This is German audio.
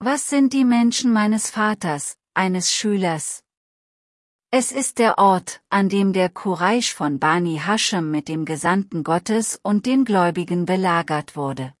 Was sind die Menschen meines Vaters, eines Schülers? Es ist der Ort, an dem der Quraysh von Bani Hashem mit dem Gesandten Gottes und den Gläubigen belagert wurde.